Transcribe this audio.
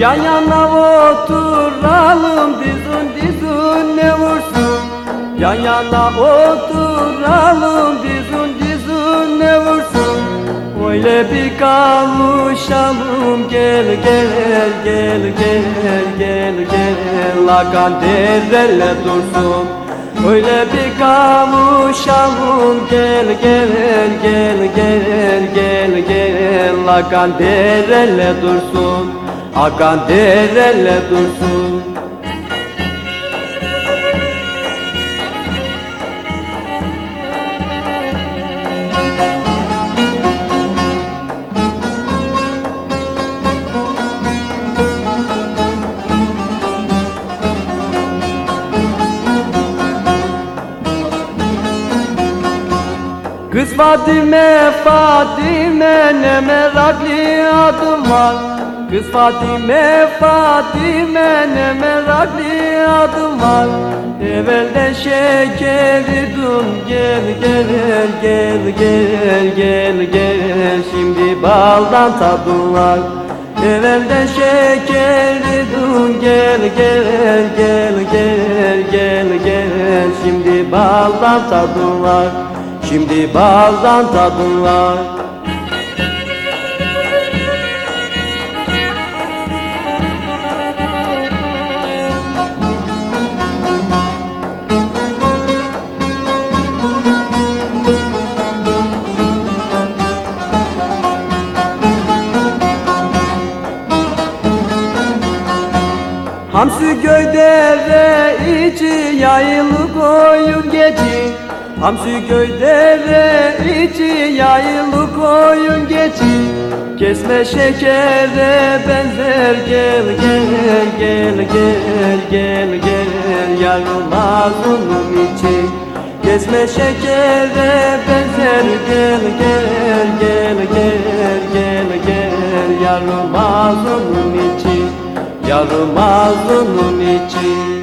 Yan yana oturalım dizun dizun ne vursun Yan yana oturalım dizun dizun ne vursun Öyle bir kavuşalım gel gel gel gel gel gel Lakan derele dursun Öyle bir kavuşalım gel gel gel gel gel gel Lakan derele dursun Akan derele dursun. Kız Fatime Fatime ne meraklı adım var Kız Fatime Fatime ne meraklı adım var. Evvelden şekeri dum gel gel gel gel gel gel. Şimdi baldan tadım var. Evvelden şekeri dum gel gel gel gel gel gel. Şimdi baldan tadım var. Şimdi baldan tadım var Hamsi göydere içi yayılı koyun geçi Hamsi göydere içi yayılı koyun geçi Kesme şekere benzer gel gel gel gel gel gel Yarılmaz onun içi Kesme şekere benzer gel gel gel gel gel gel Yarılmaz onun için Yarılmaz onun için